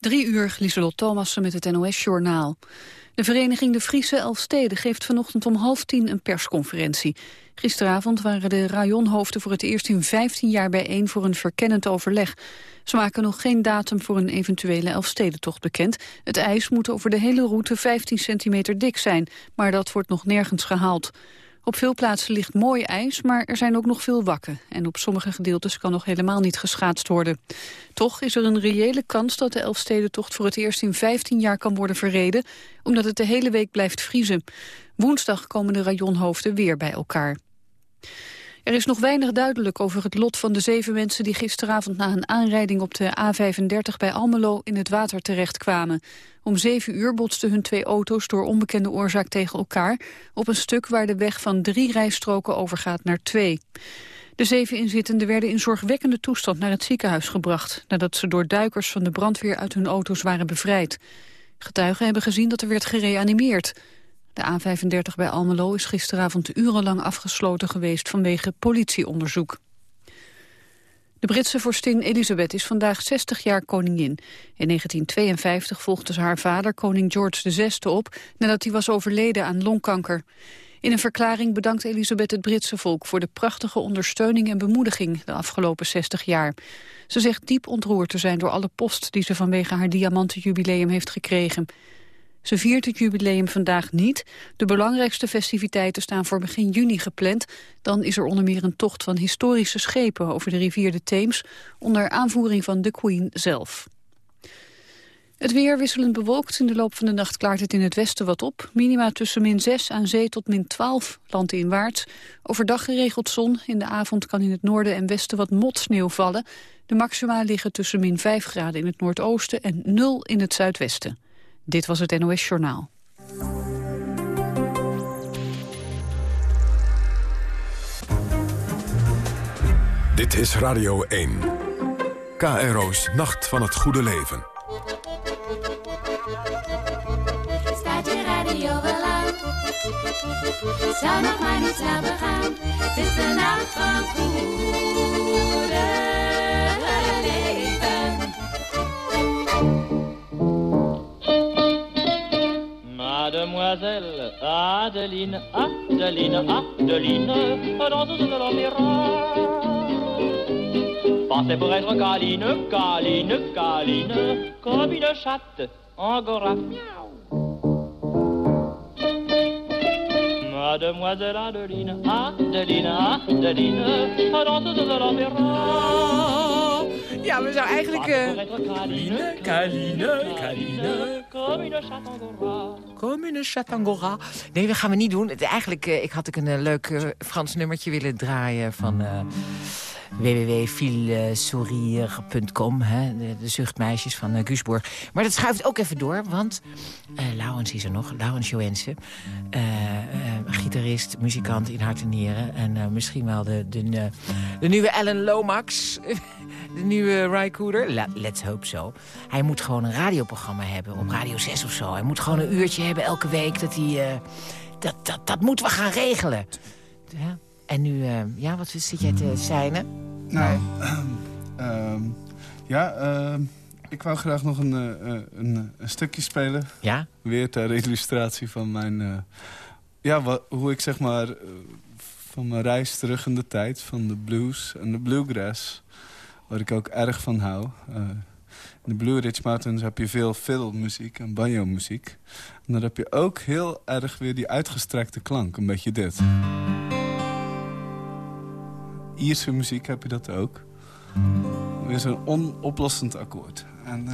Drie uur, Lieselot Thomassen met het NOS-journaal. De vereniging De Friese Elfsteden geeft vanochtend om half tien een persconferentie. Gisteravond waren de rajonhoofden voor het eerst in 15 jaar bijeen voor een verkennend overleg. Ze maken nog geen datum voor een eventuele Elfstedentocht bekend. Het ijs moet over de hele route 15 centimeter dik zijn, maar dat wordt nog nergens gehaald. Op veel plaatsen ligt mooi ijs, maar er zijn ook nog veel wakken. En op sommige gedeeltes kan nog helemaal niet geschaatst worden. Toch is er een reële kans dat de Elfstedentocht voor het eerst in 15 jaar kan worden verreden, omdat het de hele week blijft vriezen. Woensdag komen de rajonhoofden weer bij elkaar. Er is nog weinig duidelijk over het lot van de zeven mensen die gisteravond na een aanrijding op de A35 bij Almelo in het water terechtkwamen. Om zeven uur botsten hun twee auto's door onbekende oorzaak tegen elkaar op een stuk waar de weg van drie rijstroken overgaat naar twee. De zeven inzittenden werden in zorgwekkende toestand naar het ziekenhuis gebracht... nadat ze door duikers van de brandweer uit hun auto's waren bevrijd. Getuigen hebben gezien dat er werd gereanimeerd. De A35 bij Almelo is gisteravond urenlang afgesloten geweest vanwege politieonderzoek. De Britse vorstin Elisabeth is vandaag 60 jaar koningin. In 1952 volgde ze haar vader, koning George VI, op... nadat hij was overleden aan longkanker. In een verklaring bedankt Elisabeth het Britse volk... voor de prachtige ondersteuning en bemoediging de afgelopen 60 jaar. Ze zegt diep ontroerd te zijn door alle post... die ze vanwege haar diamantenjubileum heeft gekregen. Ze viert het jubileum vandaag niet. De belangrijkste festiviteiten staan voor begin juni gepland. Dan is er onder meer een tocht van historische schepen over de rivier de Theems... onder aanvoering van de Queen zelf. Het weer wisselend bewolkt. In de loop van de nacht klaart het in het westen wat op. Minima tussen min 6 aan zee tot min 12 landinwaarts. Overdag geregeld zon. In de avond kan in het noorden en westen wat motsneeuw vallen. De maxima liggen tussen min 5 graden in het noordoosten en 0 in het zuidwesten. Dit was het NOS Journaal. Dit is Radio 1. KRO's Nacht van het Goede Leven. Staat je radio wel aan? Zou nog maar niet slapen gaan. Het is de nacht van het goede leven. Mademoiselle Adeline, Adeline, Adeline, danseuse de l'opéra. Pensez pour être câline, câline, câline, comme une chatte angora. Mademoiselle Adeline, Adeline, Adeline, danseuse de l'opéra. Ja, we zouden eigenlijk... eh, Kaline, Kaline, Kaline. Comme une chatte angora. Kom in een chat Angora. Nee, dat gaan we niet doen. Het, eigenlijk, eh, ik had ik een eh, leuk eh, Frans nummertje willen draaien van www.filsourire.com. De, de zuchtmeisjes van uh. Maar dat schuift ook even door, want uh, is er nog. Laurens Joensen. Uh, gitarist, muzikant in hart en nieren. En misschien wel de, de, de nieuwe Ellen Lomax. de nieuwe Ry Cooder. La- let's hope so. Hij moet gewoon een radioprogramma hebben op Radio 6 of zo. Hij moet gewoon een uurtje hebben elke week. Dat, hij, eh, dat, dat, dat moeten we gaan regelen. Ja. En nu, eh, ja, wat zit jij te zijnen? Nou, ehm, ja, ehm, ik wou graag nog een, eh, eh, een, een stukje spelen. Ja? Weer ter illustratie van mijn... ja, wat, hoe ik zeg maar... van mijn reis terug in de tijd. Van de blues en de bluegrass. Waar ik ook erg van hou. In de Blue Ridge Mountains heb je veel fiddle-muziek en banjo-muziek. En dan heb je ook heel erg weer die uitgestrekte klank. Een beetje dit. Ierse muziek heb je dat ook. Weer zo'n onoplossend akkoord. En,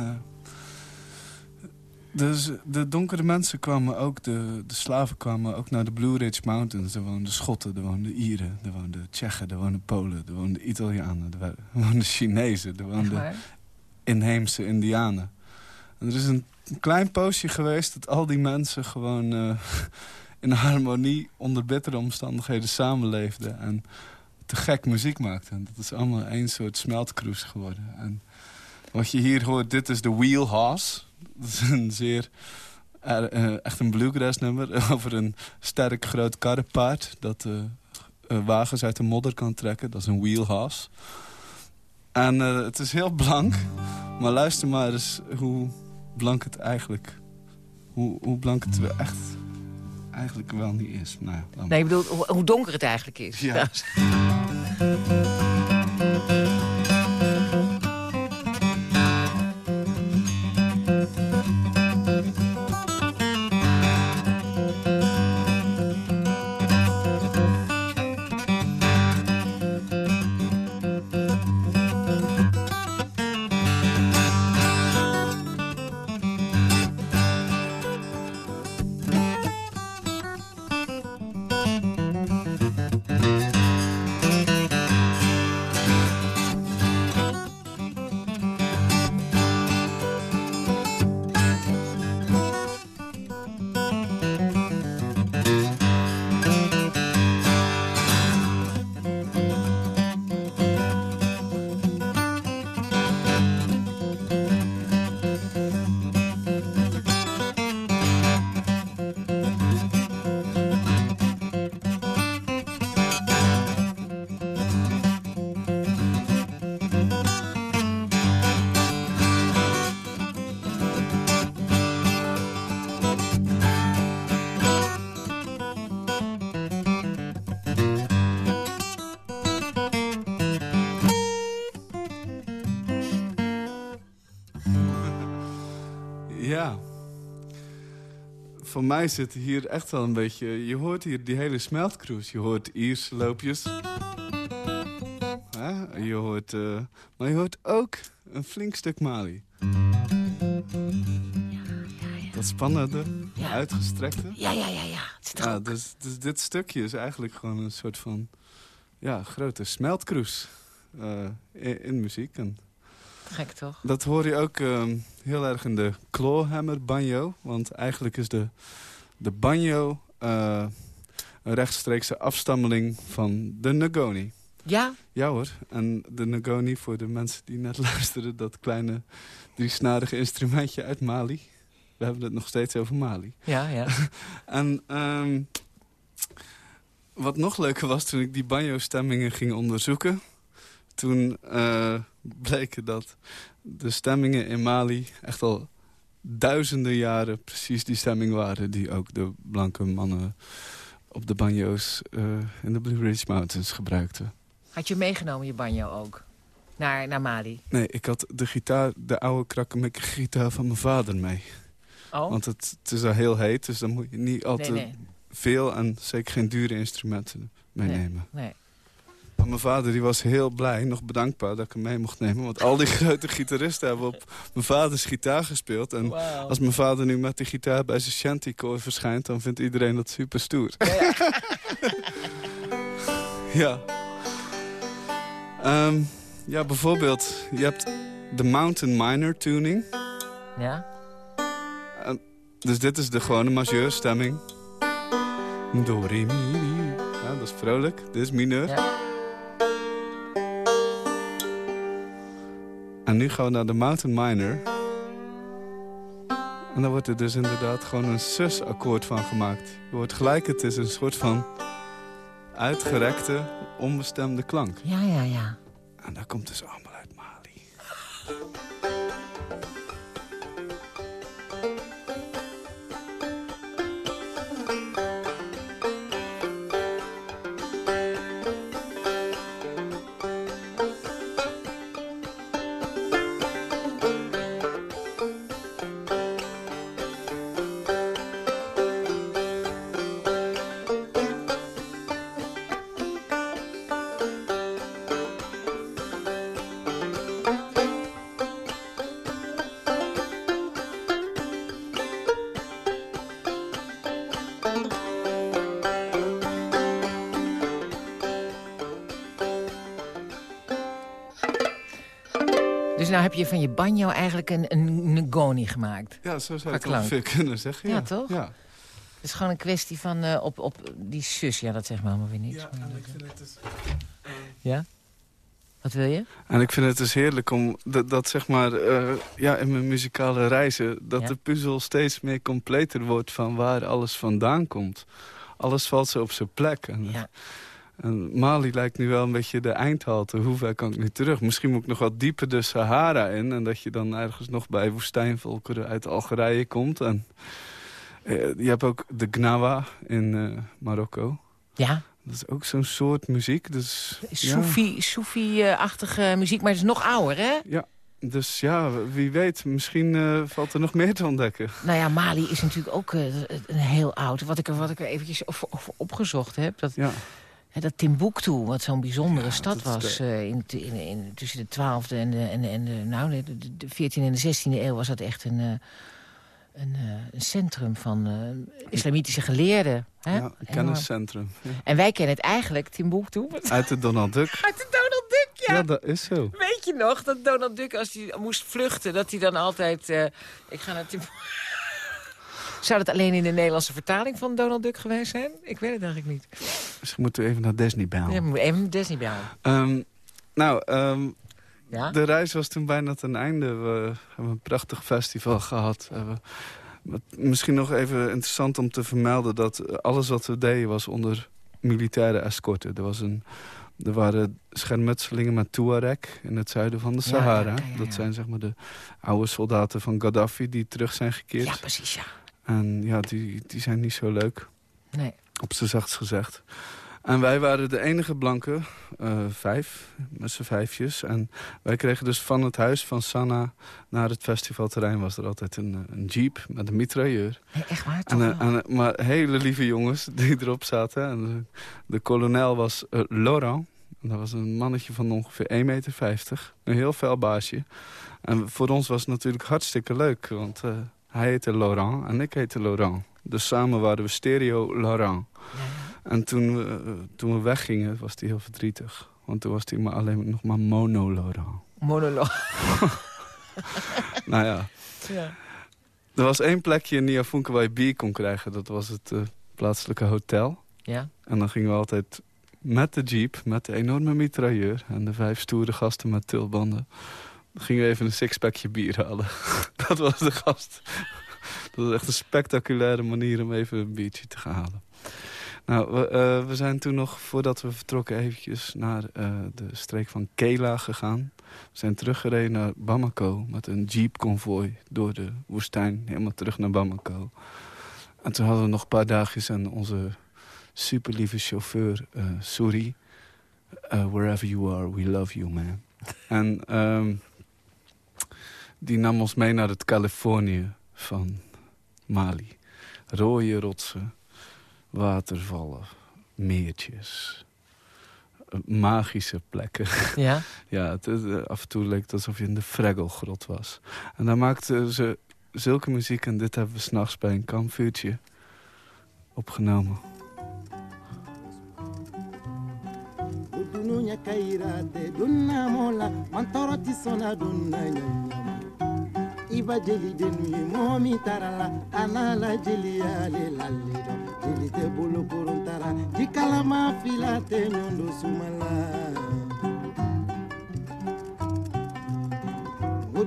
dus de donkere mensen kwamen ook, de, de slaven kwamen ook naar de Blue Ridge Mountains. Er woonden Schotten, er woonden Ieren, er woonden Tsjechen, er woonden Polen, er woonden Italianen, er woonden Chinezen, er woonden inheemse Indianen. En er is een, een klein poosje geweest dat al die mensen gewoon eh, in harmonie onder bittere omstandigheden samenleefden. En te gek muziek maakten. Dat is allemaal één soort smeltkroes geworden. En wat je hier hoort, dit is de Wheelhouse. Dat is een zeer, er- eh, echt een bluegrass nummer over een sterk groot karrepaard... dat eh, eh, wagens uit de modder kan trekken. Dat is een wheelhouse. En eh, het is heel blank. Maar luister maar eens hoe blank het eigenlijk... Hoe, hoe blank het echt eigenlijk wel niet is. Nou, maar. Nee, ik bedoel, hoe, donker het eigenlijk is. Ja. Voor mij zit hier echt wel een beetje... Je hoort hier die hele smeltkroes. Je hoort Ierse loopjes. Hè? Je hoort... eh, maar je hoort ook een flink stuk Mali. Dat spannende, Ja. uitgestrekte. Ja, ja, ja, ja. Ja, dus, dus dit stukje is eigenlijk gewoon een soort van... Ja, grote smeltkroes eh, in, in muziek. En Gek toch? dat hoor je ook ehm, heel erg in de clawhammer banjo. Want eigenlijk is de, de banjo eh, een rechtstreekse afstammeling van de Nagoni. Ja? Ja hoor, en de Nagoni voor de mensen die net luisteren... dat kleine driesnarige instrumentje uit Mali. We hebben het nog steeds over Mali. Ja, ja. En ehm, wat nog leuker was toen ik die banjo-stemmingen ging onderzoeken... toen eh bleken dat de stemmingen in Mali echt al duizenden jaren precies die stemming waren... die ook de blanke mannen op de banjo's eh, in de Blue Ridge Mountains gebruikten. Had je meegenomen, je banjo ook? Naar, naar Mali? Nee, ik had de gitaar, de oude krakkemikkige gitaar van mijn vader mee. Oh? Want het, het is al heel heet, dus dan moet je niet altijd nee, nee. veel en zeker geen dure instrumenten meenemen. nee. Mijn vader die was heel blij, nog bedankbaar dat ik hem mee mocht nemen. Want al die grote gitaristen hebben op mijn vaders gitaar gespeeld. En als mijn vader nu met die gitaar bij zijn shantycore verschijnt... dan vindt iedereen dat super stoer. ja. Ehm, ja, bijvoorbeeld, je hebt de Mountain Minor tuning. Ja? Dus dit is de gewone majeurstemming. Do, re, mi, mi. Ja, dat is vrolijk. Dit is mineur. Ja. En nu gaan we naar de Mountain Minor. En dan wordt er dus inderdaad gewoon een sus-akkoord van gemaakt. Je hoort gelijk, het is een soort van uitgerekte, onbestemde klank. Ja, ja, ja. En dat komt dus allemaal uit Mali. Dus nou heb je van je banjo eigenlijk een, een Ngoni gemaakt. Ja, zo zou je het ongeveer kunnen zeggen. Ja, Ja, toch? Ja. Het is gewoon een kwestie van eh, op, op die sus. Ja, dat zegt me allemaal weer niks. Ja, en ik vind het dus... Ja? Wat wil je? En ik vind het dus heerlijk om dat, dat zeg maar, eh, ja, in mijn muzikale reizen... dat Ja. de puzzel steeds meer completer wordt van waar alles vandaan komt. Alles valt zo op zijn plek. En, Ja. En Mali lijkt nu wel een beetje de eindhalte. Hoe ver kan ik nu terug? Misschien moet ik nog wat dieper de Sahara in. En dat je dan ergens nog bij woestijnvolkeren uit Algerije komt. En, eh, je hebt ook de Gnawa in eh, Marokko. Ja, Dat is ook zo'n soort muziek. Dus, ja. Soefi- Soefi-achtige muziek, maar het is nog ouder, hè? Ja, dus ja, wie weet, misschien eh, valt er nog meer te ontdekken. Nou ja, Mali is natuurlijk ook een heel oud. Wat ik er, wat ik er eventjes op, op- opgezocht heb, dat, Ja, dat Timbuktu, wat zo'n bijzondere Ja, stad was... de- eh, in, in, in, tussen de 12e en de, en en de, nou, de, de, de 14e en de 16e eeuw was dat echt een, eh, een, eh, een centrum van islamitische geleerden. Hè? ja, een kenniscentrum. Ja. En wij kennen het eigenlijk, Timbuktu, Uit de Donald Duck. uit de Donald Duck, ja. Ja, dat is zo. Weet je nog dat Donald Duck, als hij moest vluchten... dat hij dan altijd... ik ga naar Tim... Zou dat alleen in de Nederlandse vertaling van Donald Duck geweest zijn? Ik weet het eigenlijk niet. Misschien moeten we even naar Disney bellen. Ja, moet even Disney bellen. Ehm, nou, ehm, Ja? de reis was toen bijna ten einde. We hebben een prachtig festival gehad. We hebben- wat misschien nog even interessant om te vermelden... dat alles wat we deden was onder militaire escorte. Er, was een, er waren schermutselingen met Tuareg in het zuiden van de Sahara. ja, ja, ja, Dat zijn zeg maar de oude soldaten van Gaddafi die terug zijn gekeerd. Ja, precies, ja. En ja, die, die zijn niet zo leuk. Nee. Op z'n zachtst gezegd. En wij waren de enige blanken, eh, vijf, met z'n vijfjes. En wij kregen dus van het huis van Sanna naar het festivalterrein... was er altijd een, eh, een jeep met een mitrailleur. Nee, echt waar, toch En, eh, wel? en, eh, maar hele lieve jongens die erop zaten. En de, de kolonel was eh, Laurent. En dat was een mannetje van ongeveer 1,50 meter. Een heel fel baasje. En voor ons was het natuurlijk hartstikke leuk. Want hij heette Laurent en ik heette Laurent. Dus samen waren we stereo Laurent. Ja. En toen we, toen we weggingen was hij heel verdrietig. Want toen was hij maar alleen nog maar mono Laurent. Monoloog. nou ja, Ja. er was één plekje in Niafunke waar je bier kon krijgen. Dat was het eh, plaatselijke hotel. ja. En dan gingen we altijd met de jeep, met de enorme mitrailleur... en de vijf stoere gasten met tilbanden... gingen we even een sixpackje bier halen. dat was de gast. dat was echt een spectaculaire manier om even een biertje te gaan halen. Nou, we, eh, we zijn toen nog, voordat we vertrokken... eventjes naar eh, de streek van Kela gegaan. We zijn teruggereden naar Bamako met een jeep-convoy... door de woestijn, helemaal terug naar Bamako. En toen hadden we nog een paar dagjes en onze superlieve chauffeur, eh Suri. wherever you are, we love you, man. en ehm, die nam ons mee naar het Californië van Mali. Rode rotsen, watervallen, meertjes. eh, Magische plekken. Ja? Ja, het, is, eh, af en toe leek het alsof je in de Freggelgrot was. En daar maakten ze zulke muziek en dit hebben we s'nachts bij een kampvuurtje opgenomen. dunuya kairate dunna mola mantoro ti sona dunna Iba jeli denu ye mɔgɔ min taara la a n'a jeli te bulu dɔn jeli tɛ bolokoron jikalama fila tɛ ɲɔn don suma la.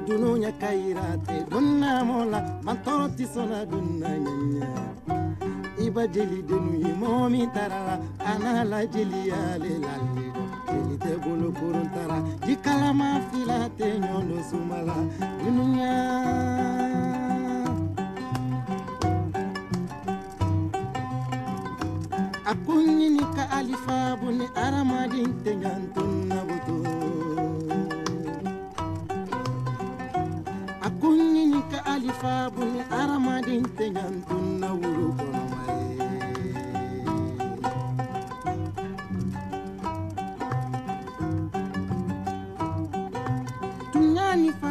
dunuya kayirate donna mola mantoro ti sona donna nyanya. Iba jeli denu ye momi tarala anala jeli ale la jeli te bolo korontara jikala ma fila te nyondo sumala. Dunuya a ko ka alifabu ni adamaden tɛ ɲantun na buto a ko ɲini ka alifabu ni adamaden tɛ ɲantun na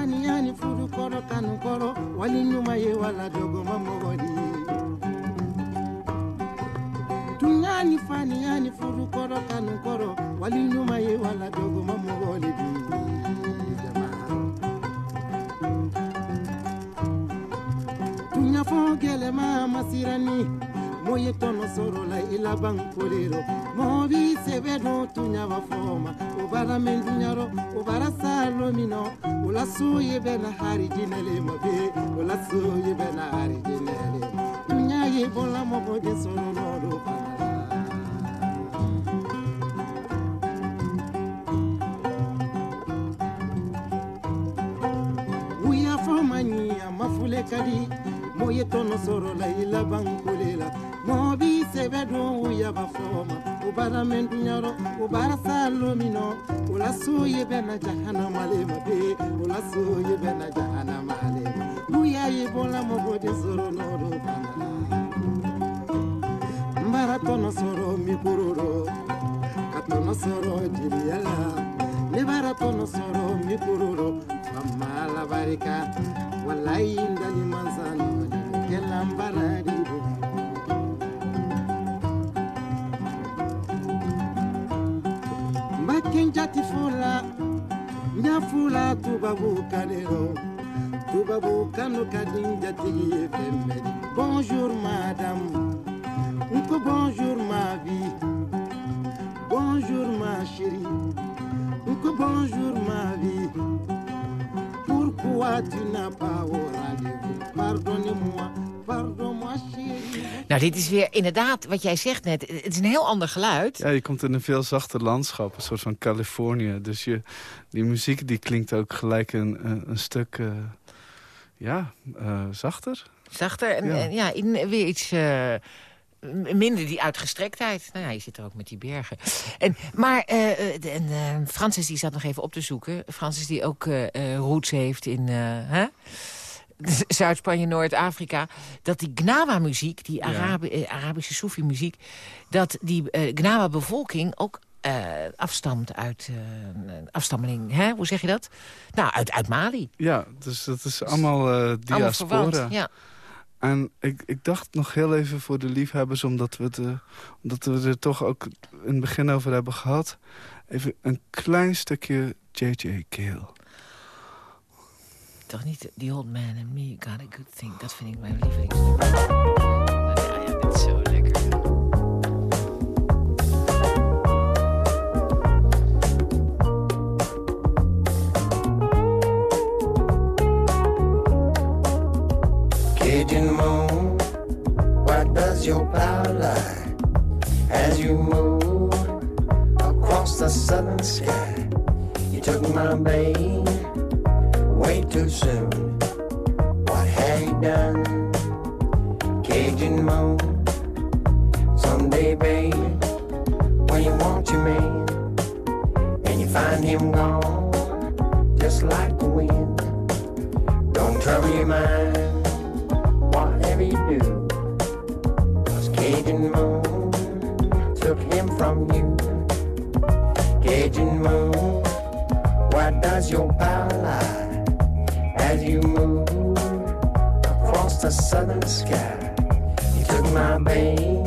tunya ni faniya ni furu kɔrɔ kanu kɔrɔ wali ɲuman ye wala dɔgɔma mɔgɔ di tunya ni faniya ni furu kɔrɔ kanu kɔrɔ wali ɲuman ye wala dɔgɔma mɔgɔ de jama tuɲafɔ gɛlɛma masirani mo ye tɔnɔ sɔrɔ la i laban kolero mɔgɔ b'i sɛbɛ dɔn tuɲaba fɔ ma o bara min tuɲarɔ o bara min olasu ye bena harijinele mobe olasu ye bena harijinele dunya ye bola mobo de soro loro bana uya fo mani amafule kadi moye tono soro la ila bankulela mobi sebedo ya bafoma ubara mendunyaro ubara salomino. Ula soye bena jahana malema be ula soye bena jahana malema uya ibola mobode zoro noro banala mbara tono soro mikuroro katono soro jiriala. Nebara tono soro mikuroro famala barika wallahi ndali manzano. Kelambara y'a fo la tubabu kan de rɔ tubabu kanu ka di jatigi bonjour madame. N bonjour ma vie. Bonjour ma chérie. N ko bonjour ma vie. Pourquoi tu n'as pas au rendez-vous? Pardonnez-moi chérie Nou, dit is weer inderdaad wat jij zegt net. Het is een heel ander geluid. Ja, je komt in een veel zachter landschap, een soort van Californië. Dus je, die muziek die klinkt ook gelijk een, een, een stuk eh, ja, eh, zachter. Zachter en Ja. en ja, in, weer iets... eh, minder die uitgestrektheid. Nou ja, je zit er ook met die bergen. En, maar de- en, Francis die zat nog even op te zoeken. Francis die ook roots heeft in? Zuid-Spanje, Noord-Afrika. Dat die Gnawa-muziek, die Arabi- eh, Arabische Soefi-muziek... dat die eh, Gnawa-bevolking ook eh, afstamt uit een afstammeling. Hè? Hoe zeg je dat? Nou, uit, uit Mali. Ja, dus dat is allemaal Allemaal diaspora. verwant. Ja. En ik, ik dacht nog heel even voor de liefhebbers, omdat we, het, omdat we er toch ook in het begin over hebben gehad. Even een klein stukje J.J. Kale. Toch niet The Old Man and Me, Got a Good Thing. Dat vind ik mijn lievelingsnummer. Lekker. Cajun moon, what does your power lie as you move across the southern sky? You took my babe way too soon. What have you done, Cajun moon? Someday, babe, when you want your man and you find him gone, just like the wind. Don't trouble your mind whatever you do. Cause Cajun Moon took him from you. Cajun Moon, why does your power the southern sky? You took my babe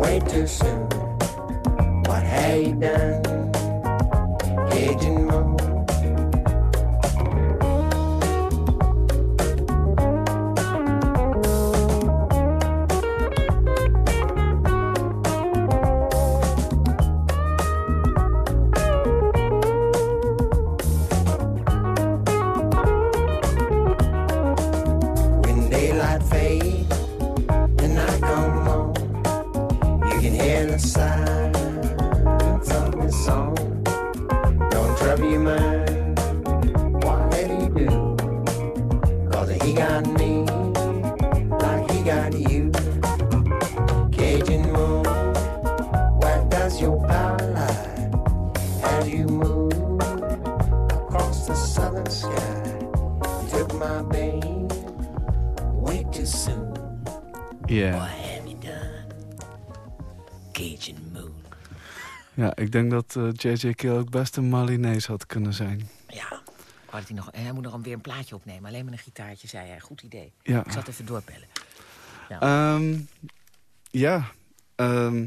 way too soon. What have you done, Moon? Got me like he got you. Cajun moon, where does your power lie as you move across the southern sky? You took my babe way too soon. Ja. What have you done? Cajun Moon. Ja, ik denk dat eh, J.J. Kale ook best een Malinees had kunnen zijn. Dat hij, nog, hij moet nog weer een plaatje opnemen. Alleen met een gitaartje, zei hij. Goed idee. Ja. Ik zal het even doorbellen. Ehm, ja, ehm,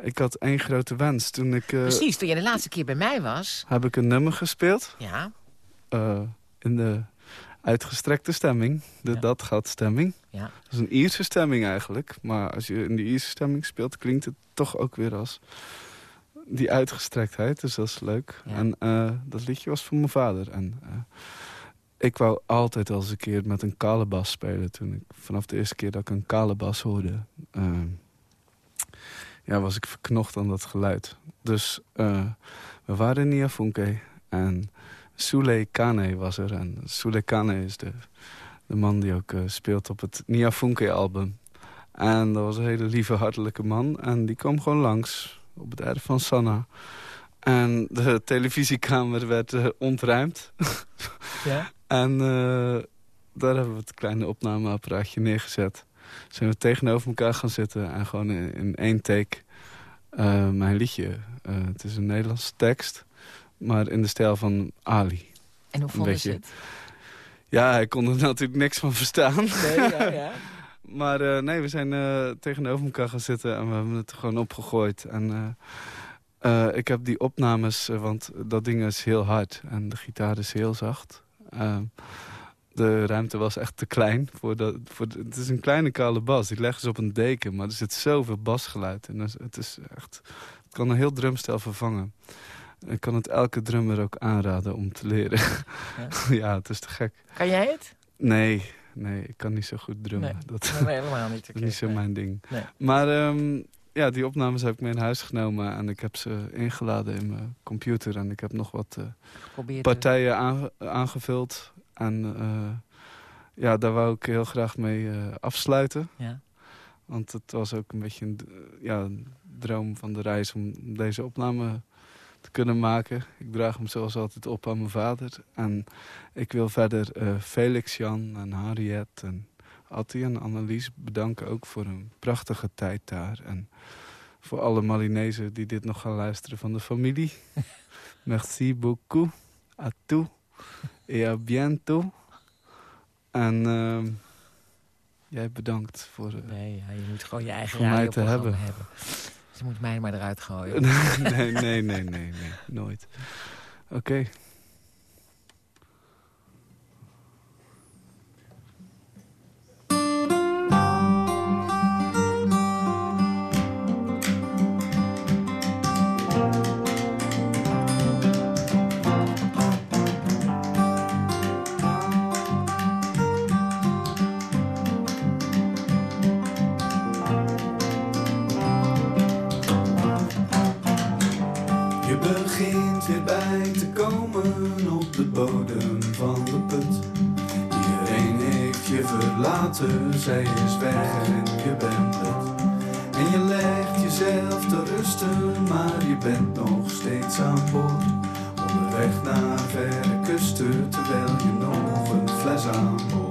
ik had één grote wens. Toen ik, eh, Precies, toen je de laatste keer bij mij was. heb ik een nummer gespeeld. Ja, eh, in de uitgestrekte stemming. De Ja. dat gaat stemming. ja. Dat is een Ierse stemming eigenlijk. Maar als je in die Ierse stemming speelt, klinkt het toch ook weer als die uitgestrektheid. Dus dat is leuk. Ja. En eh, dat liedje was van mijn vader. En eh, ik wou altijd al eens een keer met een kale bas spelen. Toen ik, vanaf de eerste keer dat ik een kale bas hoorde... eh, ja, was ik verknocht aan dat geluid. Dus eh, we waren in Niafunke. En Souley Kane was er. En Souley Kane is de, de man die ook speelt op het Nia Funke-album. En dat was een hele lieve, hartelijke man. En die kwam gewoon langs op het erf van Sanna. En de televisiekamer werd eh, ontruimd. Ja? En eh, daar hebben we het kleine opnameapparaatje neergezet. Zijn we tegenover elkaar gaan zitten en gewoon in, in één take eh, mijn liedje. eh, het is een Nederlandse tekst, maar in de stijl van Ali. En hoe vonden ze beetje. het? Ja, hij kon er natuurlijk niks van verstaan. Nee, ja, ja. Maar eh, nee, we zijn eh, tegenover elkaar gaan zitten en we hebben het gewoon opgegooid. En eh, ik heb die opnames, want dat ding is heel hard en de gitaar is heel zacht. Ehm, de ruimte was echt te klein. Voor dat, voor de- het is een kleine kale bas. Die leggen ze op een deken, maar er zit zoveel basgeluid. En is- het, is echt, het kan een heel drumstel vervangen. Ik kan het elke drummer ook aanraden om te leren. Ja? Ja, het is te gek. Kan jij het? Nee, nee, ik kan niet zo goed drummen. Nee, Dat, Nee, helemaal niet. niet zo Nee. mijn ding. Nee. Maar ehm, ja, die opnames heb ik mee in huis genomen. En ik heb ze ingeladen in mijn computer. En ik heb nog wat eh, partijen aange- aangevuld. En eh, ja, daar wou ik heel graag mee eh, afsluiten. Ja. Want het was ook een beetje een, ja, een droom van de reis om deze opname te kunnen maken. Ik draag hem zoals altijd op aan mijn vader. En ik wil verder eh, Felix, Jan en Harriet en Attie en Annelies bedanken ook voor een prachtige tijd daar. En voor alle Malinezen die dit nog gaan luisteren van de familie. Merci beaucoup. À tout. Et à bientôt. En ehm, jij bedankt voor... eh, Nee, ja, je moet gewoon je eigen te hebben. Ze moet mij maar eruit gooien. nee, nee, nee, nee, nee, nooit. Oké. Verlaten, zij is weg en je bent het. En je legt jezelf te rusten, maar je bent nog steeds aan boord. Onderweg naar verre kusten, terwijl je nog een fles aan.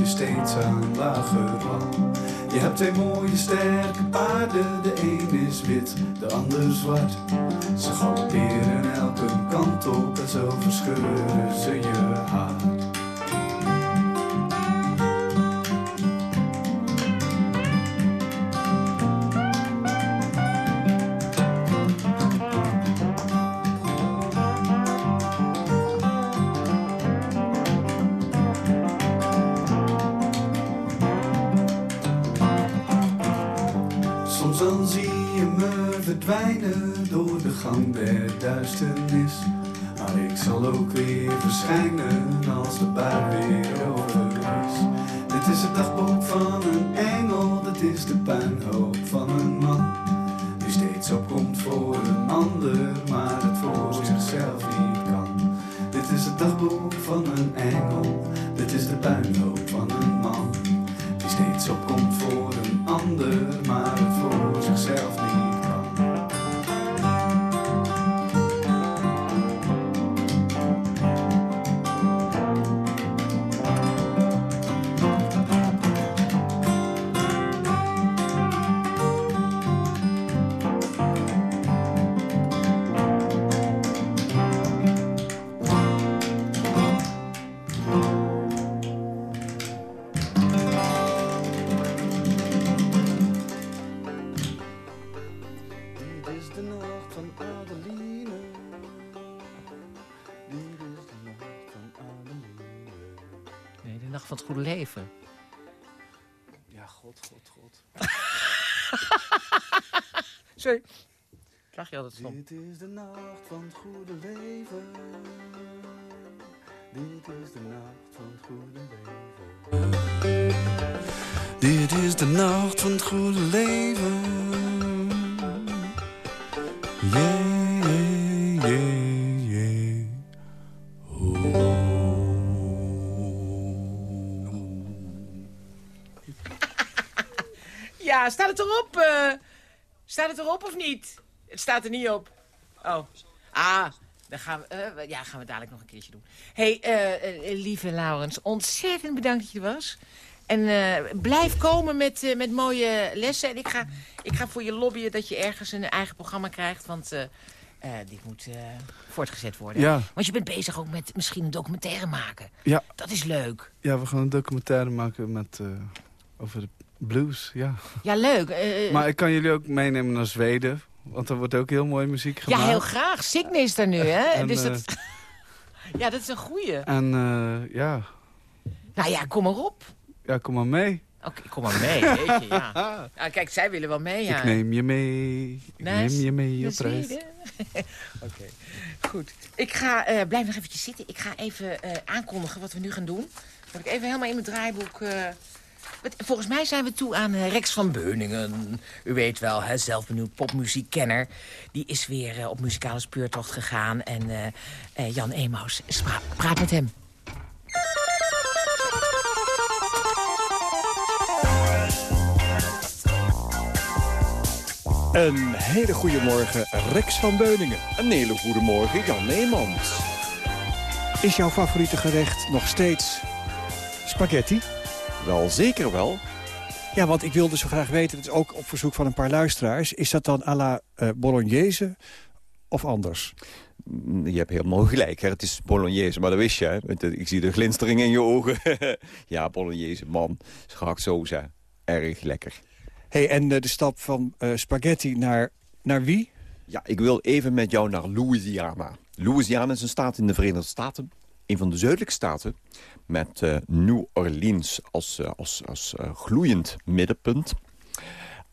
Je steeds aan lager wal. Je hebt twee mooie sterke paarden, de een is wit, de ander zwart. Verdwijnen door de gang der duisternis. Maar ik zal ook weer verschijnen als de bui weer over is. Dit is het dagboek van een engel, dit is de puinhoop van een man. Dit is de nacht van het goede leven. Dit is de nacht van het goede leven. Dit is de nacht van het goede leven. Yeah, yeah, yeah. Ja, staat het erop? eh? staat het erop of niet? Het staat er niet op. Oh. Ah, dan gaan we, eh, ja, gaan we dadelijk nog een keertje doen. hey, eh, eh, lieve Laurens, ontzettend bedankt dat je er was. En blijf komen met, met mooie lessen. En ik ga, ik ga voor je lobbyen dat je ergens een eigen programma krijgt. Want dit moet voortgezet worden. Ja. Want je bent bezig ook met misschien een documentaire maken. Ja, Dat is leuk. ja, we gaan een documentaire maken met, over de blues, ja. Ja, leuk. Maar ik kan jullie ook meenemen naar Zweden. Want er wordt ook heel mooie muziek ja, gemaakt. heel graag. Signe is er nu, hè? En, dus eh, dat... Ja, dat is een goeie. En eh, ja. Nou ja, kom maar op. ja, kom maar mee. Oké, kom maar mee, weet je, ja. ja. Kijk, zij willen wel mee, ja. Ik neem je mee. Ik neem je mee op reis. Oké, goed. Ik ga, eh, blijf nog eventjes zitten. Ik ga even eh, aankondigen wat we nu gaan doen. Moet ik even helemaal in mijn draaiboek... eh, Volgens mij zijn we toe aan eh, Rex van Beuningen. U weet wel, hè, zelfbenoemd popmuziekkenner. Die is weer eh, op muzikale speurtocht gegaan. En eh, eh, Jan Emaus, praat met hem. Een hele goede morgen, Rex van Beuningen. Een hele goede morgen, Jan Neemans. Is jouw favoriete gerecht nog steeds spaghetti? Wel, zeker wel. Ja, want ik wilde zo graag weten, het is ook op verzoek van een paar luisteraars... is dat dan à la eh, bolognese of anders? Mm, Je hebt helemaal gelijk, hè. het is bolognese, maar dat wist je. Hè? Eh, Ik zie de glinstering in je ogen. ja, bolognese, man. Gehakt saus. Erg lekker. hey, en eh, de stap van spaghetti naar, naar wie? Ja, ik wil even met jou naar Louisiana. Louisiana is een staat in de Verenigde Staten. Een van de zuidelijke staten. Met eh, New Orleans als, eh, als, als eh, gloeiend middenpunt.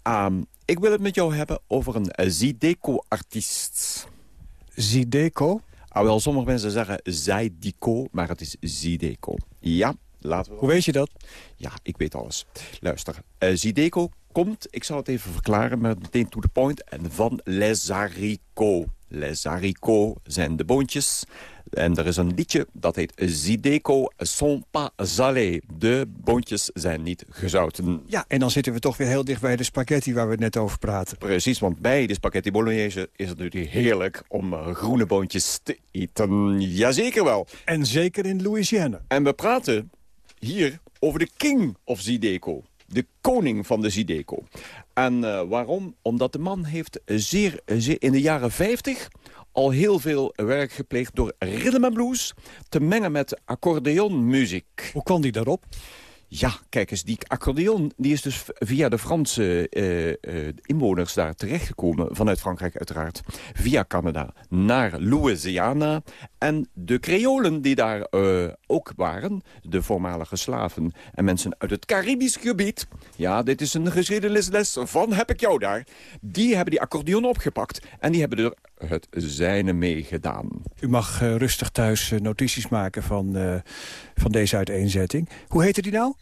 Ehm, ik wil het met jou hebben over een Zydeco-artiest. Zideco? Ah, wel, sommige mensen zeggen Zydeco, maar het is Zydeco. Ja, laten we... Hoe weet je dat? Ja, ik weet alles. Luister, Zydeco komt, ik zal het even verklaren, maar meteen to the point, en van Les haricots. Les haricots zijn de boontjes. En er is een liedje dat heet Zydeco sont pas salés. De boontjes zijn niet gezouten. Ja, en dan zitten we toch weer heel dicht bij de spaghetti waar we het net over praten. Precies, want bij de spaghetti bolognese is het natuurlijk heerlijk om eh, groene boontjes te eten. Jazeker wel. En zeker in Louisiana. En we praten hier over de king of Zydeco. De koning van de Zydeco. En eh, waarom? Omdat de man heeft zeer, zeer in de jaren 50 al heel veel werk gepleegd door rhythm and blues te mengen met accordeonmuziek. Hoe kwam die daarop? Ja, kijk eens, die accordeon die is dus via de Franse eh, eh, inwoners daar terechtgekomen. Vanuit Frankrijk uiteraard. Via Canada naar Louisiana. En de Creolen die daar eh, ook waren, de voormalige slaven en mensen uit het Caribisch gebied. Ja, dit is een geschiedenisles van heb ik jou daar. Die hebben die accordeon opgepakt en die hebben er het zijne mee gedaan. U mag eh, rustig thuis eh, notities maken van, van deze uiteenzetting. Hoe heette die nou?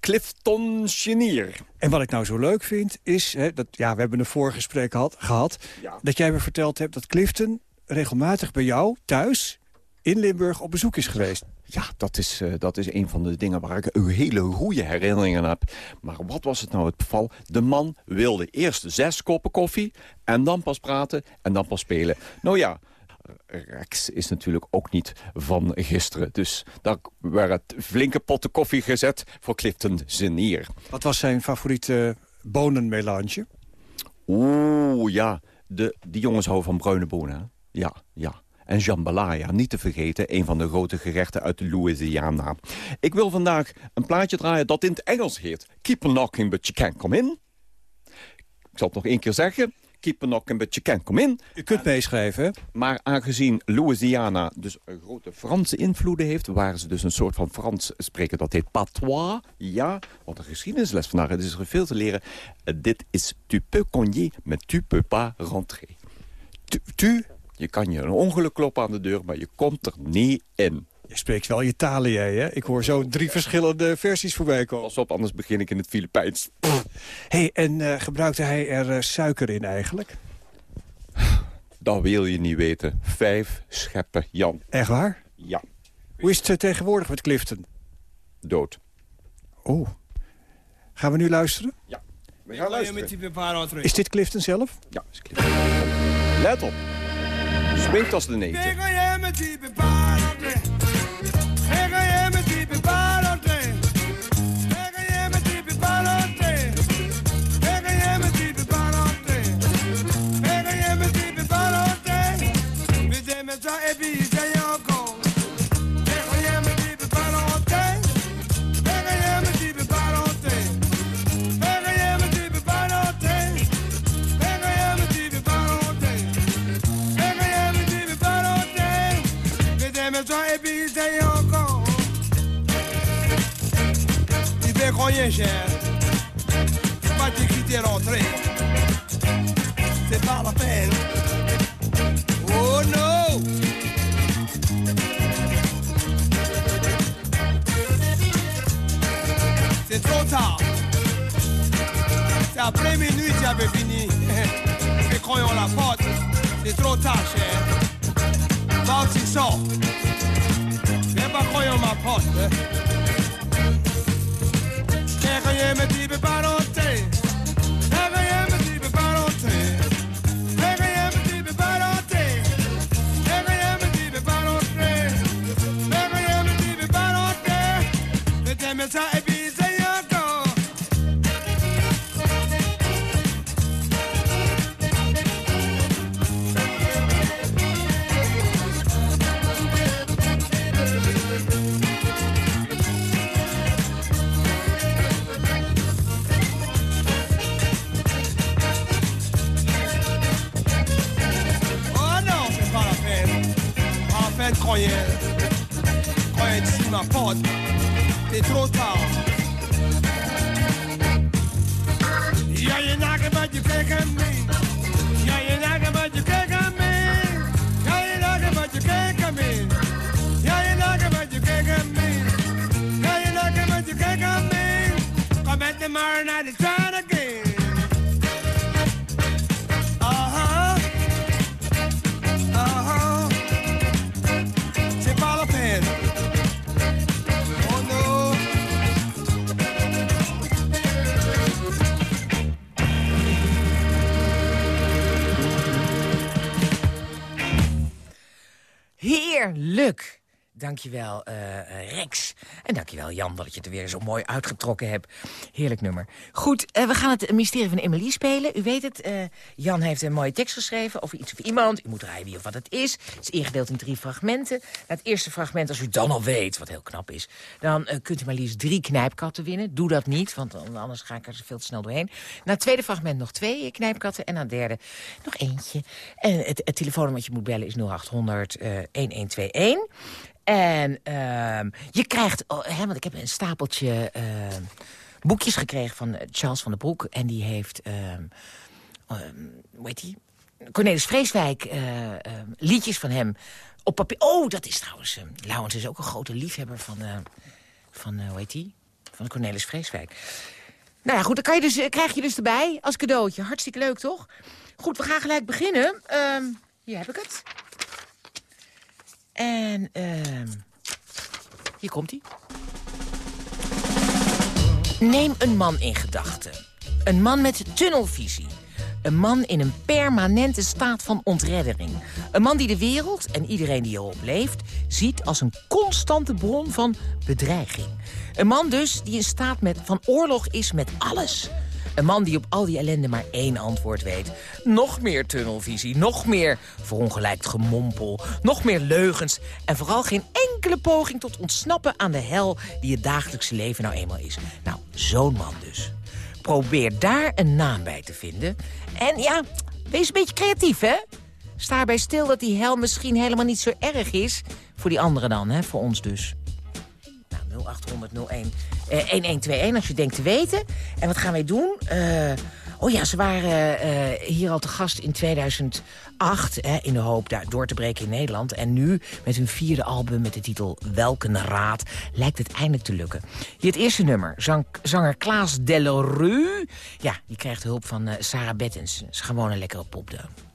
Clifton Chenier. En wat ik nou zo leuk vind, is... Hè, dat, ja, we hebben een voorgesprek gehad, gehad Ja. dat jij me verteld hebt dat Clifton regelmatig bij jou thuis in Limburg op bezoek is geweest. Ja, dat is, eh, dat is een van de dingen waar ik een hele goede herinneringen aan heb. Maar wat was het nou het geval? De man wilde eerst zes koppen koffie en dan pas praten en dan pas spelen. Nou ja, Rex is natuurlijk ook niet van gisteren. Dus daar werden flinke potten koffie gezet voor Clifton Zenier. Wat was zijn favoriete bonenmelange? Oeh, ja. De, die jongens houden van bruine bonen. Ja, ja. En jambalaya, niet te vergeten, een van de grote gerechten uit Louisiana. Ik wil vandaag een plaatje draaien dat in het Engels heet... Keep a knocking but you can't come in. Ik zal het nog één keer zeggen. Keep a knocking but you can't come in. U kunt meeschrijven? Maar aangezien Louisiana dus een grote Franse invloeden heeft... waar ze dus een soort van Frans spreken, dat heet patois. Ja, wat een geschiedenisles vandaag. Het is er veel te leren. Eh, dit is tu peux cogner, mais tu peux pas rentrer. Tu, tu, je kan je een ongeluk kloppen aan de deur, maar je komt er niet in. Je spreekt wel Italië, hè? Ik hoor zo drie verschillende versies voorbij komen. Pas op, anders begin ik in het Filipijns. hey, en eh, gebruikte hij er eh, suiker in eigenlijk? Dat wil je niet weten. Vijf scheppen Jan. Echt waar? Ja, Hoe is het eh, tegenwoordig met Clifton? dood. Oh. Gaan we nu luisteren? Ja, we gaan luisteren. Is dit Clifton zelf? Ja, is Clifton. Let op. Springt als de neten. Il fait croyer cher. Pas te quitter rentrer. C'est pas la peine. Oh no! C'est trop tard. C'est après minuit tu avais fini. Et croyons la porte. C'est trop tard, cher. Va tu sors. Viens pas croyons ma porte. hein. Eh, Heerlijk! Dankjewel, eh, Rex. En dankjewel, Jan, dat je het er weer zo mooi uitgetrokken hebt. Heerlijk nummer. Goed, eh, we gaan het mysterie van Emily spelen. U weet het, Jan heeft een mooie tekst geschreven over iets of iemand. U moet raden wie of wat het is. Het is ingedeeld in drie fragmenten. Na het eerste fragment, als u dan al weet, wat heel knap is... dan kunt u maar liefst drie knijpkatten winnen. Doe dat niet, want anders ga ik er veel te snel doorheen. Na het tweede fragment nog twee knijpkatten. En na het derde nog eentje. En het, het je moet bellen is 0800 eh, 1121. En ehm, je krijgt, oh, hè, want ik heb een stapeltje ehm, boekjes gekregen van eh, Charles van der Broek. En die heeft, ehm, hoe heet die? Cornelis Vreeswijk, eh, liedjes van hem op papier. Oh, dat is trouwens, Lauwens is ook een grote liefhebber van, eh, van hoe heet die? Van Cornelis Vreeswijk. Nou ja, goed, dan je dus, krijg je dus erbij als cadeautje. Hartstikke leuk, toch? Goed, we gaan gelijk beginnen. Hier heb ik het. En ehm hier komt hij. Neem een man in gedachten. Een man met tunnelvisie. Een man in een permanente staat van ontreddering. Een man die de wereld en iedereen die erop leeft... ziet als een constante bron van bedreiging. Een man dus die in staat met, van oorlog is met alles. Een man die op al die ellende maar één antwoord weet. Nog meer tunnelvisie, nog meer verongelijkt gemompel... nog meer leugens en vooral geen enkele poging tot ontsnappen aan de hel... die het dagelijkse leven nou eenmaal is. Nou, zo'n man dus. Probeer daar een naam bij te vinden. En ja, wees een beetje creatief, hè? Sta erbij stil dat die hel misschien helemaal niet zo erg is. Voor die anderen dan, hè? Voor ons dus. Nou, 0800 01 eh, 1121 als je denkt te weten. En wat gaan wij doen? Eh, oh ja, ze waren eh, hier al te gast in 2008... Hè, in de hoop daar door te breken in Nederland. En nu, met hun vierde album met de titel Welke Raad... lijkt het eindelijk te lukken. Hier het eerste nummer, zang, zanger Klaas Delerue. Ja, die krijgt hulp van Sarah Bettens. Ze is gewoon een lekkere popdown.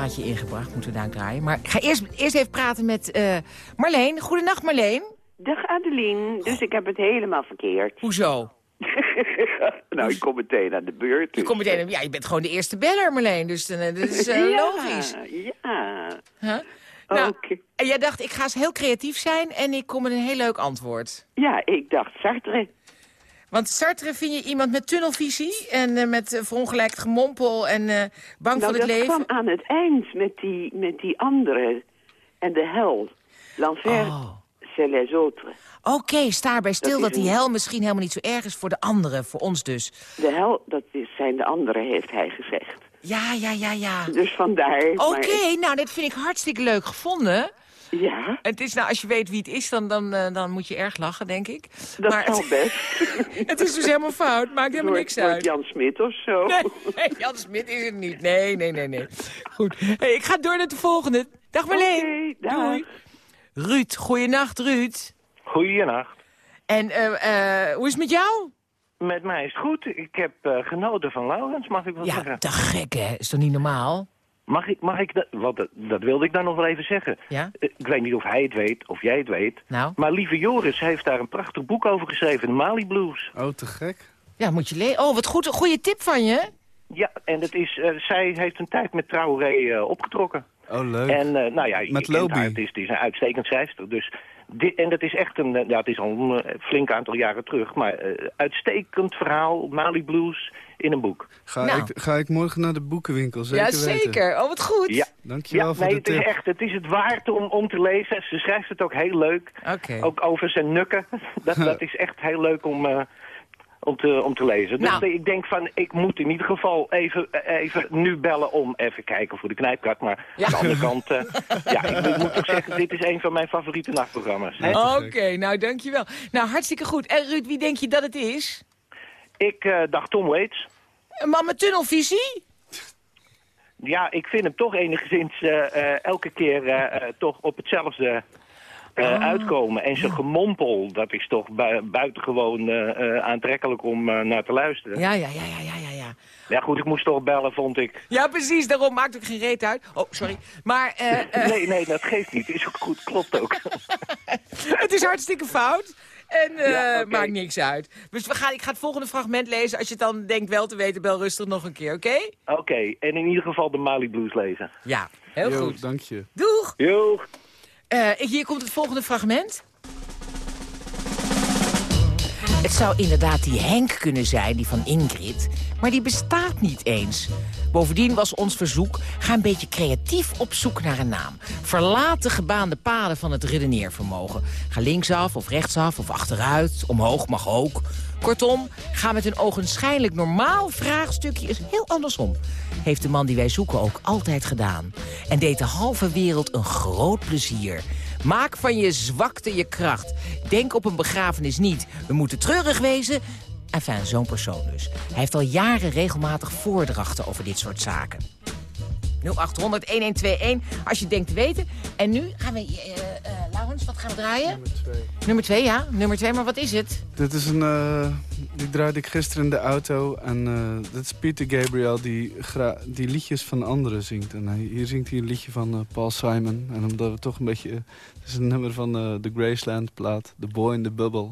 Plaatje ingebracht, moeten we daar draaien. Maar ik ga eerst, eerst even praten met eh, Marleen. Goedenacht, Marleen. Dag Adeline, dus ik heb het helemaal verkeerd. Hoezo? nou, ik kom meteen aan de beurt. Je, dus, komt meteen, ja, je bent gewoon de eerste beller, Marleen. Dus eh, dat is eh, ja, logisch. Ja, Huh? Nou. En jij dacht, ik ga eens heel creatief zijn en ik kom met een heel leuk antwoord. ja, ik dacht Sartre. Want Sartre vind je iemand met tunnelvisie en eh, met uh, verongelijkt gemompel en eh, bang nou, voor het dat leven. kwam aan het eind met die, met die andere en de hel. L'enfer, Oh. c'est les autres. Oké, sta erbij stil Dat dat, die hel misschien helemaal niet zo erg is voor de anderen, voor ons dus. De hel, dat is, zijn de anderen, heeft hij gezegd. Ja, ja, ja, ja. Dus vandaar. Oké, maar- nou, dat vind ik hartstikke leuk gevonden. Ja, Het is, nou, als je weet wie het is, dan, dan, eh, dan moet je erg lachen, denk ik. dat maar zal het, best. het is dus helemaal fout, maakt helemaal niks wordt uit. Jan Smit of zo. Nee, nee, Jan Smit is het niet. Nee, nee, nee, nee. Goed. Hey, ik ga door naar de volgende. Dag Marleen. Oké, dag. Doei. Ruud, goeienacht Ruud. Goeienacht. En eh, eh, hoe is het met jou? Met mij is het goed. Ik heb eh, genoten van Laurens, mag ik wel Ja, zeggen. te gek hè. Is toch niet normaal? Mag ik, mag ik dat, wat, dat, wilde ik dan nog wel even zeggen. Ja? Eh, Ik weet niet of hij het weet, of jij het weet. Nou? Maar lieve Joris heeft daar een prachtig boek over geschreven, de Mali Blues. Oh, te gek. Ja, moet je lezen. Oh, wat goed. Een goede tip van je. Ja, en het is, eh, zij heeft een tijd met Traoré eh, opgetrokken. Oh, leuk. En eh, nou ja, Met Lobby. het, is, het is een uitstekend schrijver. Dus dit, en dat is echt een, ja, het is al een flink aantal jaren terug, maar eh, uitstekend verhaal, Mali Blues in een boek. Ga, Nou. ik, ga ik morgen naar de boekenwinkel, zeker ja, weten. zeker. Oh, wat goed. Ja. Dankjewel Ja, voor nee, de het is echt, het is het waard om, om te lezen. Ze schrijft het ook heel leuk. Oké. Ook over zijn nukken. Dat, dat is echt heel leuk om, eh, om, te, om te lezen. Dus Nou. ik denk van, ik moet in ieder geval even, even nu bellen om even kijken voor de knijpkat. Maar Ja. aan de andere kant, eh, ja, ik moet ook zeggen, dit is een van mijn favoriete nachtprogramma's. Oké, nou dankjewel. Nou, hartstikke goed. En Ruud, wie denk je dat het is? Ik eh, dacht Tom Waits. Man met tunnelvisie? Ja, ik vind hem toch enigszins eh, eh, elke keer toch op hetzelfde eh, uitkomen. En zijn gemompel, dat is toch bui buitengewoon aantrekkelijk om naar te luisteren. Ja, ja, ja, ja, ja, ja, ja. Goed, ik moest toch bellen, vond ik. Ja, precies. Daarom maakt ook geen reet uit. Oh, sorry. Maar Nee, nee, dat geeft niet. Is ook goed, klopt ook. het is hartstikke fout. En eh Ja, maakt niks uit. Dus we gaan, ik ga het volgende fragment lezen. Als je het dan denkt wel te weten, bel rustig nog een keer, oké? Oké, en in ieder geval de Mali Blues lezen. Ja, heel Yo, goed. dank je. Doeg! Joeg! Eh, hier komt het volgende fragment. Het zou inderdaad die Henk kunnen zijn, die van Ingrid. Maar die bestaat niet eens. Bovendien was ons verzoek, ga een beetje creatief op zoek naar een naam. Verlaat de gebaande paden van het redeneervermogen. Ga linksaf of rechtsaf of achteruit, omhoog mag ook. Kortom, ga met een ogenschijnlijk normaal vraagstukje eens heel andersom. Heeft de man die wij zoeken ook altijd gedaan. En deed de halve wereld een groot plezier. Maak van je zwakte je kracht. Denk op een begrafenis niet. We moeten treurig wezen. Enfin, zo'n persoon dus. Hij heeft al jaren regelmatig voordrachten over dit soort zaken. 0800-1121, als je denkt te weten. En nu gaan we... eh eh Laurens, wat gaan we draaien? Nummer twee. Nummer 2, ja. Nummer 2, maar wat is het? Dit is een... eh, die draaide ik gisteren in de auto. En dit is Peter Gabriel die, gra- die liedjes van anderen zingt. En hij, hier zingt hij een liedje van Paul Simon. En omdat we toch een beetje... het is een nummer van de Graceland plaat. The Boy in the Bubble.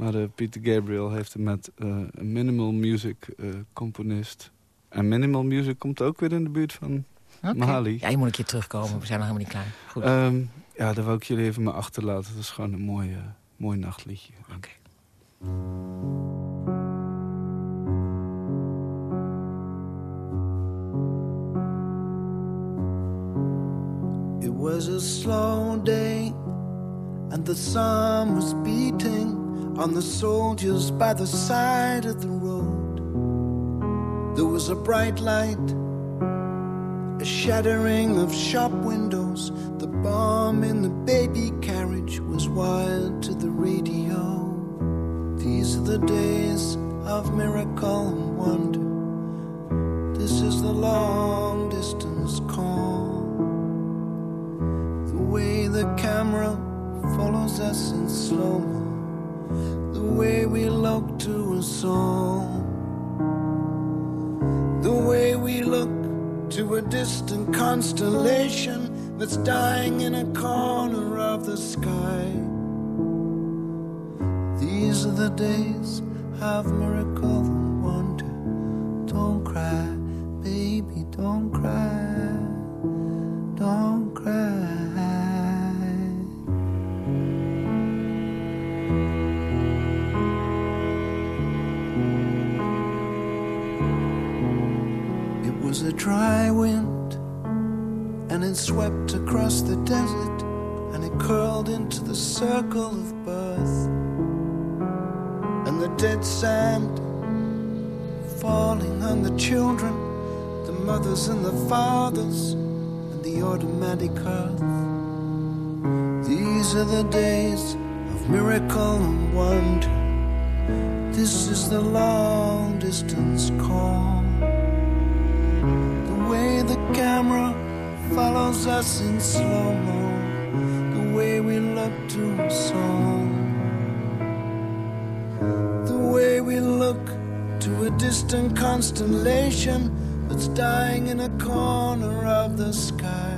Maar eh, Peter Gabriel heeft het met eh, een minimal music eh, componist. En minimal music komt ook weer in de buurt van Oké. Mali. Ja, je moet een keer terugkomen. We zijn nog helemaal niet klaar. Goed. Ehm, ja, daar wou ik jullie even maar achterlaten. Dat is gewoon een mooi, mooi nachtliedje. Oké. It was a slow day, and the sun was beating on the soldiers by the side of the road. There was a bright light, a shattering of shop windows. The bomb in the baby carriage was wired to the radio. These are the days of miracle and wonder. This is the long distance call. The way the camera follows us in slow mo. The way we look to us all. The way we look to a distant constellation that's dying in a corner of the sky. These are the days of miracle and wonder. Don't cry, swept across the desert, and it curled into the circle of birth. And the dead sand falling on the children, the mothers and the fathers, and the automatic earth. These are the days of miracle and wonder. This is the long distance call. The way the camera follows us in slow mo. The way we look to a song. The way we look to a distant constellation that's dying in a corner of the sky.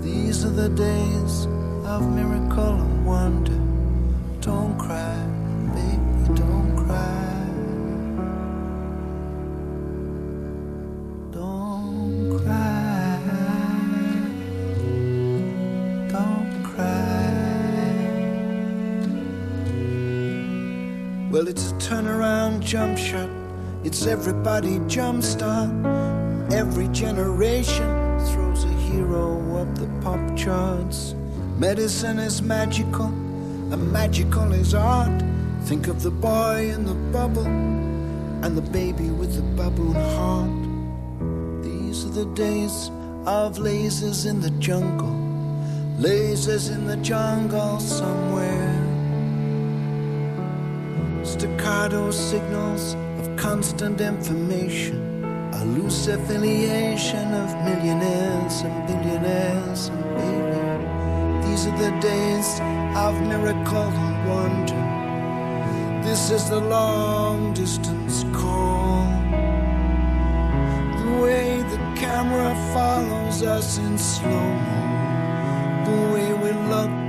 These are the days of miracle and wonder. Don't cry, baby, don't cry. Turnaround jump shot. It's everybody jump start. Every generation throws a hero up the pop charts. Medicine is magical, and magical is art. Think of the boy in the bubble and the baby with the baboon heart. These are the days of lasers in the jungle, lasers in the jungle somewhere. Staccato signals of constant information, a loose affiliation of millionaires and billionaires and baby. These are the days of miracle and wonder. This is the long distance call. The way the camera follows us in slow mo. The way we look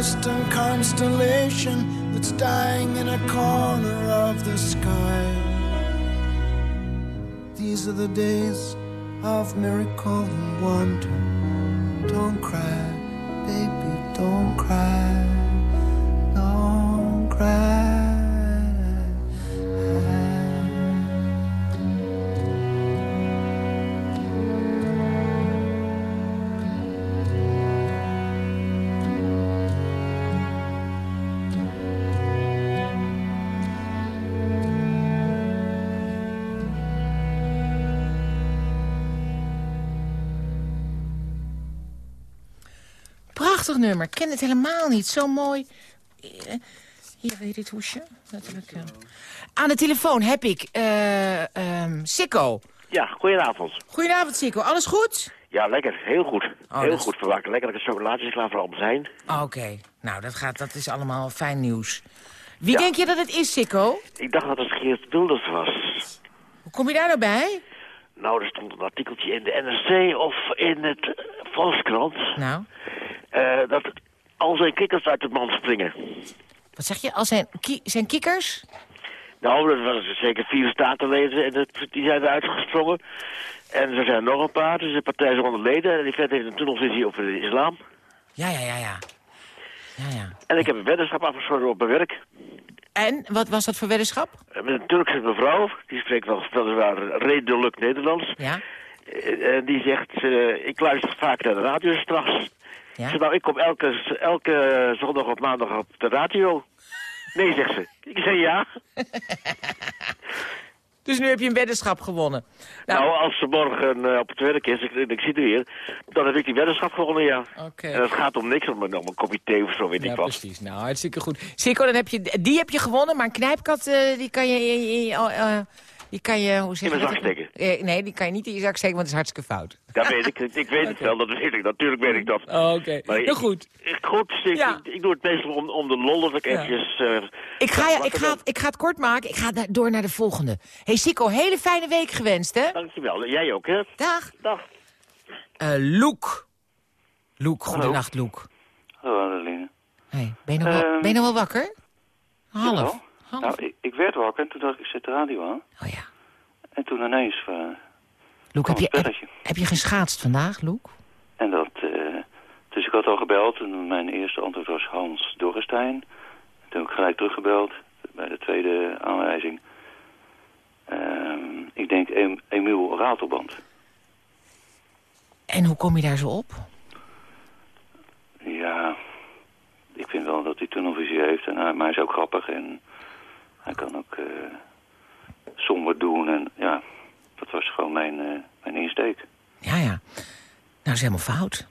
distant constellation that's dying in a corner of the sky. These are the days of miracle and wonder. Prachtig nummer. Ik ken het helemaal niet. Zo mooi. Hier, weet je dit hoesje? Dat ik, eh. Aan de telefoon heb ik ehm, Sikko. Ja, goedenavond. Goedenavond, Sikko. Alles goed? Ja, lekker. Heel goed. Oh, Heel dat is- goed verwacht. Lekkere chocolaatjes klaar voor. Ah, Oké. Nou, dat, gaat, dat is allemaal fijn nieuws. Wie denk je dat het is, Sikko? Ik dacht dat het Geert Wilders was. Hoe kom je daar nou bij? Nou, er stond een artikeltje in de NRC of in het eh, Volkskrant. Nou? eh, dat al zijn kikkers uit de mand springen. Wat zeg je? Als zijn, ki- zijn kikkers? Nou, dat was zeker vier statenleden en dat, die zijn eruit gesprongen. En er zijn nog een paar. Dus de partij is onder leden. En die vent heeft een tunnelvisie over de islam. Ja, ja, ja, ja. Ja, ja. En ik heb een weddenschap afgesloten op mijn werk. En, wat was dat voor weddenschap? Eh, Met een Turkse mevrouw. Die spreekt wel weliswaar redelijk Nederlands. Ja? Eh, En die zegt, eh, ik luister vaak naar de radio straks. Ja? Nou, ik kom elke, elke zondag of maandag op de radio. Nee, zegt ze. Ik zeg ja. Dus nu heb je een weddenschap gewonnen. Nou, als ze morgen eh, op het werk is, ik, ik zie het weer, dan heb ik die weddenschap gewonnen, ja. Oké. En het gaat om niks, om, een- om een kopje thee of zo, weet Ja, ik wat. precies. Nou, hartstikke goed. Sikko, dan heb je, die heb je gewonnen, maar een knijpkat, eh, die kan je... eh, die kan je, hoe zeg In mijn zak steken. Eh, nee, die kan je niet in je zak steken, want het is hartstikke fout. Dat weet ik. Ik weet het wel, dat weet ik. Natuurlijk weet ik dat. Oh, Oké, nou goed. Ik, goed, ik, Ja. ik, ik doe het meestal om, om de lol dat ik Ja. eventjes... eh, Ik ga, je, ik, ga, het- ik ga het kort maken. Ik ga door naar de volgende. hey, Sikko, hele fijne week gewenst, hè? Dankjewel. Jij ook, hè? Dag. Dag. Eh Loek. Loek, goedenacht, Loek. Hallo Adeline. Hey, ben, je nog wel, Ehm, ben je nog wel wakker? Half. Nou, ik, ik werd wakker en toen dacht ik, zet de radio aan. Oh ja. En toen ineens... eh, Loek, heb je, een heb, je geschaatst vandaag, Loek? En dat... eh, dus ik had al gebeld en mijn eerste antwoord was Hans Dorrestein. Toen heb ik gelijk teruggebeld bij de tweede aanwijzing. Ehm, ik denk em Emiel Ratelband. En hoe kom je daar zo op? Ja, ik vind wel dat hij tunnelvisie heeft. En maar hij is ook grappig en hij kan ook eh somber doen. En ja, dat was gewoon mijn, eh, mijn insteek. Ja, ja. Nou, is helemaal fout.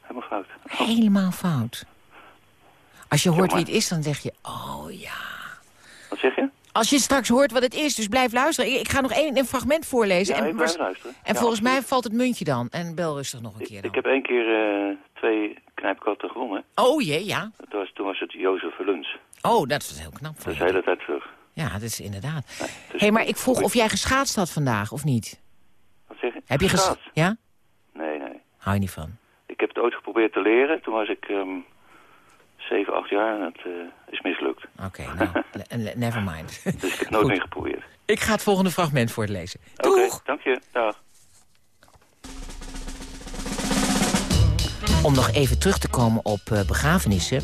Helemaal fout. Helemaal fout. Als je hoort Jammer. wie het is, dan zeg je... Oh ja. Wat zeg je? Als je straks hoort wat het is, dus blijf luisteren. Ik, ik ga nog één een fragment voorlezen. Ja, en luisteren. En Ja, volgens mij valt het muntje dan. En bel rustig nog een keer dan. Ik heb één keer eh, twee knijp ik altijd om, hè. Oh jee, ja. Dat was, toen was het Jozef Luns. Oh, dat is heel knap van Dat is de hele tijd terug. Ja, dat is inderdaad. Hé, hey, maar ik vroeg of jij geschaatst had vandaag, of niet? Wat zeg je? Heb je Geschaatst? Ja? Nee, nee. Hou je niet van? Ik heb het ooit geprobeerd te leren. Toen was ik ehm 7, 8 jaar en het eh, is mislukt. Oké, nou, never mind. Dus ik heb het nooit meer geprobeerd. Ik ga het volgende fragment voor het lezen. Oké, dank je. Dag. Om nog even terug te komen op eh, begrafenissen.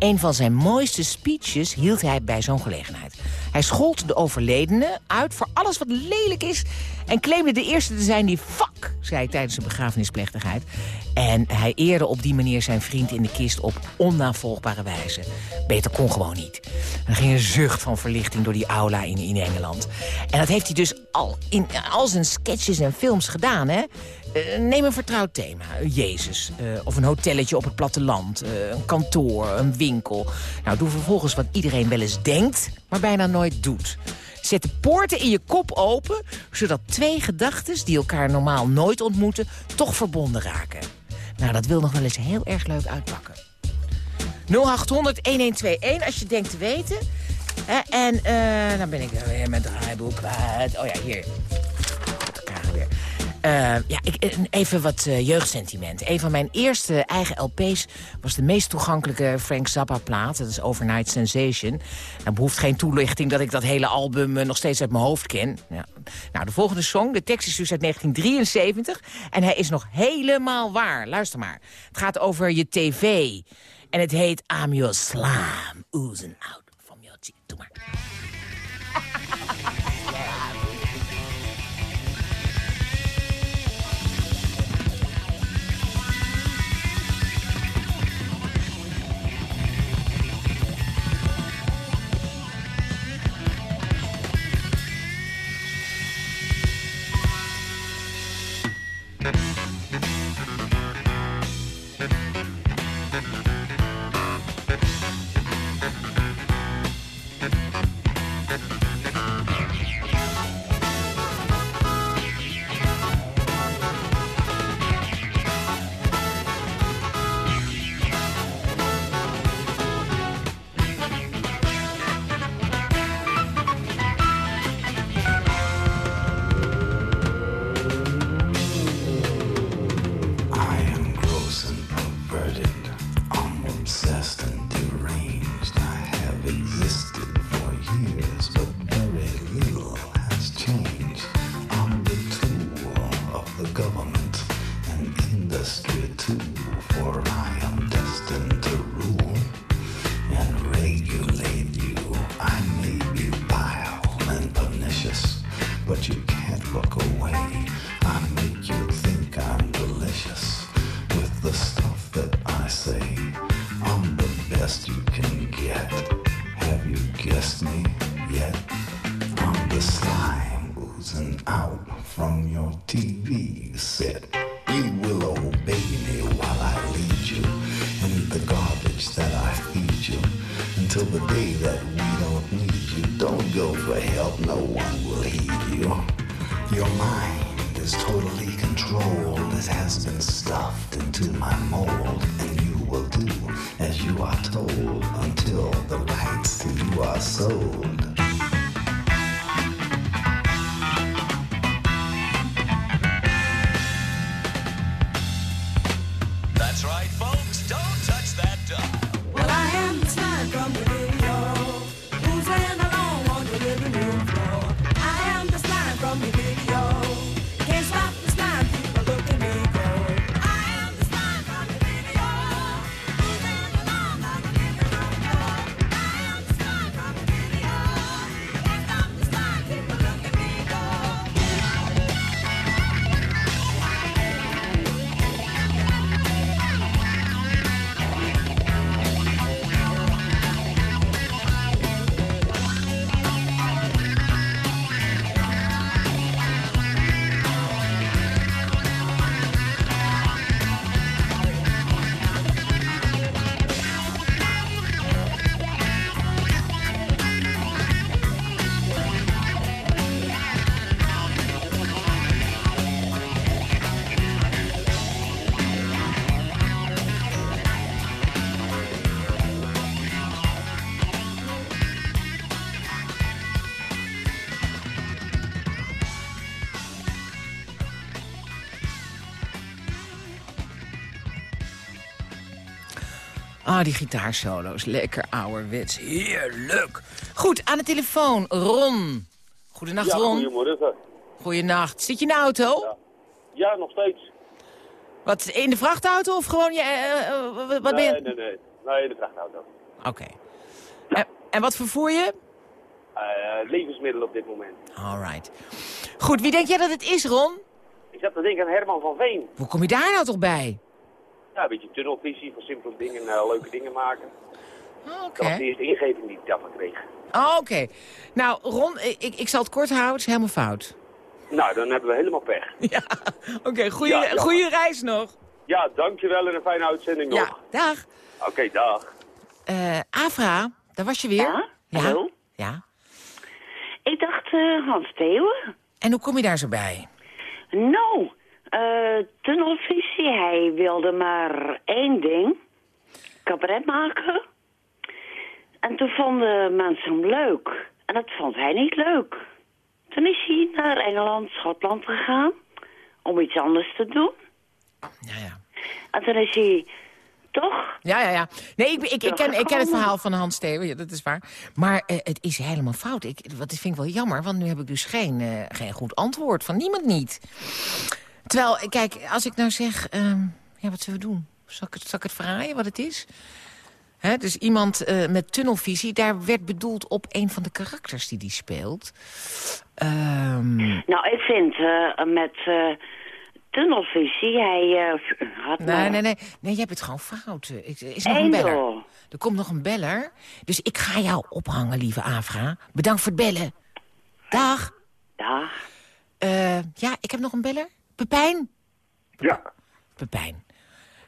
Een van zijn mooiste speeches hield hij bij zo'n gelegenheid. Hij schold de overledene uit voor alles wat lelijk is... en claimde de eerste te zijn die fuck zei tijdens de begrafenisplechtigheid. En hij eerde op die manier zijn vriend in de kist op onnavolgbare wijze. Beter kon gewoon niet. Er ging een zucht van verlichting door die aula in, in Engeland. En dat heeft hij dus al in al zijn sketches en films gedaan, hè? Eh, neem een vertrouwd thema. Jezus. eh, of een hotelletje op het platteland. eh, een kantoor, een winkel. Nou, doe vervolgens wat iedereen wel eens denkt, maar bijna nooit doet. Zet de poorten in je kop open, zodat twee gedachten die elkaar normaal nooit ontmoeten, toch verbonden raken. Nou, dat wil nog wel eens heel erg leuk uitpakken. 0800-1121 als je denkt te weten. En dan ben ik weer mijn draaiboek. Oh ja, hier. Dat. Eh, ja, ik, eh, even wat eh, jeugdsentiment. Een van mijn eerste eigen LP's was de meest toegankelijke Frank Zappa-plaat. Dat is Overnight Sensation. Nou, behoeft geen toelichting dat ik dat hele album nog steeds uit mijn hoofd ken. Ja. Nou, de volgende song, de tekst is dus uit 1973. En hij is nog helemaal waar. Luister maar. Het gaat over je tv. En het heet I'm Your Slime Oozing Out from Your Teeth. Doe maar. Ah, die gitaarsolo's. Lekker ouderwets. Heerlijk. Goed, aan de telefoon. Ron. Goedenacht, ja, Ron. goedemorgen. Goedenacht. Zit je in de auto? Ja, nog steeds. Wat, in de vrachtauto of gewoon... Je, eh, eh, wat ben nee, je... nee, nee. Nee, de vrachtauto. Oké. En, en wat vervoer je? Eh, levensmiddelen op dit moment. Alright. Goed, wie denk jij dat het is, Ron? Ik zat te denken aan Herman van Veen. Hoe kom je daar nou toch bij? Ja, een beetje tunnelvisie, van simpele dingen, eh, leuke dingen maken. Oké. Dat was de eerste ingeving die ik daarvan kreeg. Oh, Oké. Nou, Ron, ik, ik zal het kort houden. Het is helemaal fout. Nou, dan hebben we helemaal pech. Oké, Ja, ja. goeie reis nog. Ja, dankjewel en een fijne uitzending nog. Ja, dag. Oké, dag. Eh Afra, daar was je weer. Ja? hallo? Ja. Ik dacht eh, Hans Theeuwen. En hoe kom je daar zo bij? Nou, eh tunnelvisie. Hij wilde maar één ding. Cabaret maken. En toen vonden mensen hem leuk. En dat vond hij niet leuk. Toen is hij naar Engeland, Schotland gegaan. Om iets anders te doen. Ja, ja. En toen is hij... Toch? Ja, ja, ja. Nee, ik, ik, ik, ken, ik ken het verhaal van Hans ja, dat is waar. Maar eh, het is helemaal fout. Ik, wat vind ik wel jammer, want nu heb ik dus geen, eh, geen goed antwoord. Van niemand niet. Terwijl, kijk, als ik nou zeg... ehm, ja, wat zullen we doen? Zal ik het, zal ik het verraaien wat het is? Hè, dus iemand eh, met tunnelvisie, daar werd bedoeld op een van de karakters die die speelt. Ehm, Nou, ik vind eh, met eh, tunnelvisie, hij had... Nee, nee, nee. Nee, hebt het gewoon fout. Is nog een beller. Er komt nog een beller. Dus ik ga jou ophangen, lieve Afra. Bedankt voor het bellen. Dag. Dag. Ja, ik heb nog een beller. Pepijn? Ja. Pepijn.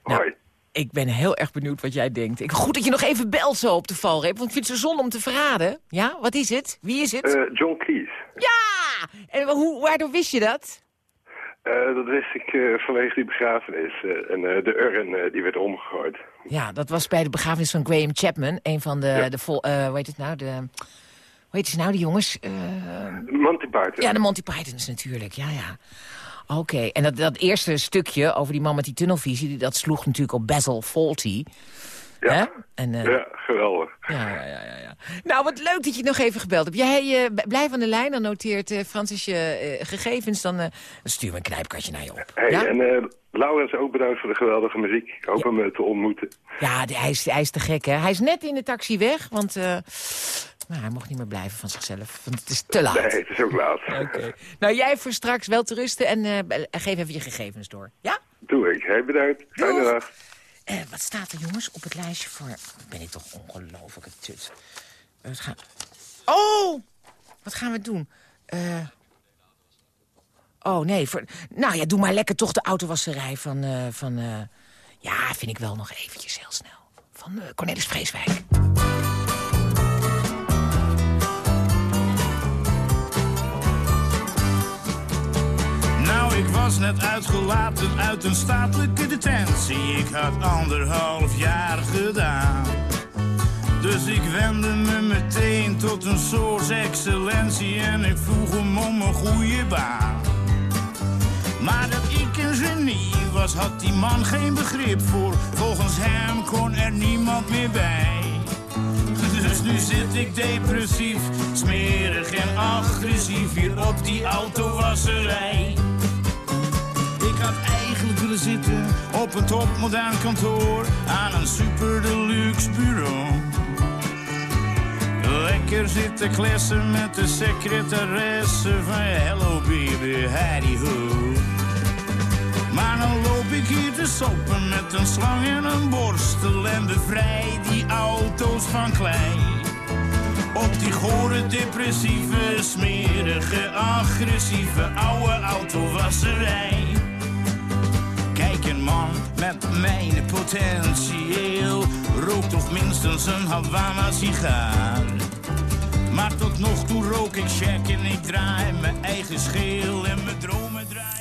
Nou, ik ben heel erg benieuwd wat jij denkt. Ik, goed dat je nog even belt zo op de valreep, want ik vind het zo zonde om te verraden. Ja, wat is het? Wie is het? Eh, John Cleese. Ja! En hoe, waardoor wist je dat? Eh, dat wist ik eh, vanwege die begrafenis. en de urn die werd omgegooid. Ja, dat was bij de begrafenis van Graham Chapman. Een van de, de vol, hoe heet het nou, de... Hoe heet ze nou, die jongens? Monty Python. Ja, de Monty Pythons natuurlijk, ja, ja. Oké, en dat, dat eerste stukje over die man met die tunnelvisie... die- dat sloeg natuurlijk op Basil Fawlty. Ja. En, eh, Ja, geweldig. ja, ja, ja, ja. Nou, wat leuk dat je nog even gebeld hebt. Jij b- blijf aan de lijn, dan noteert eh, Francis je gegevens. Dan stuur we een knijpkastje naar je op. Hey, ja? En Laurens, ook bedankt voor de geweldige muziek. Ik hoop hem te ontmoeten. Ja, hij is, hij is te gek, hè? Hij is net in de taxi weg, want eh, nou, hij mocht niet meer blijven van zichzelf. Want het is te laat. Nee, het is ook laat. Oké. Nou, jij voor straks wel te rusten en eh, b- geef even je gegevens door. Ja? Doe ik. Hey, bedankt. Fijne dag. Eh, wat staat er, jongens, op het lijstje voor... Ben ik toch ongelooflijke tut. Eh, Wat gaan... Oh! Wat gaan we doen? Eh, Oh, nee. Voor... Nou ja, doe maar lekker toch de autowasserij van... eh, van eh, Ja, vind ik wel nog eventjes heel snel. Van eh, Cornelis Vreeswijk. Was net uitgelaten uit een statelijke detentie. Ik had anderhalf jaar gedaan. Dus ik wendde me meteen tot een soort excellentie en ik vroeg hem om een goede baan. Maar dat ik een genie was, had die man geen begrip voor. Volgens hem kon er niemand meer bij. Dus nu zit ik depressief, smerig en agressief hier op die autowasserij. Had eigenlijk willen zitten op een topmodern kantoor aan een super deluxe bureau. Lekker zitten klessen met de secretaresse van Hello baby, howdy ho. Maar dan loop ik hier te soppen met een slang en een borstel en bevrij die auto's van klei. Op die gore, depressieve, smerige, agressieve oude autowasserij. Man met mijn potentieel rookt toch minstens een Havana-sigaar. Maar tot nog toe rook ik check en ik draai mijn eigen scheel en mijn dromen draaien.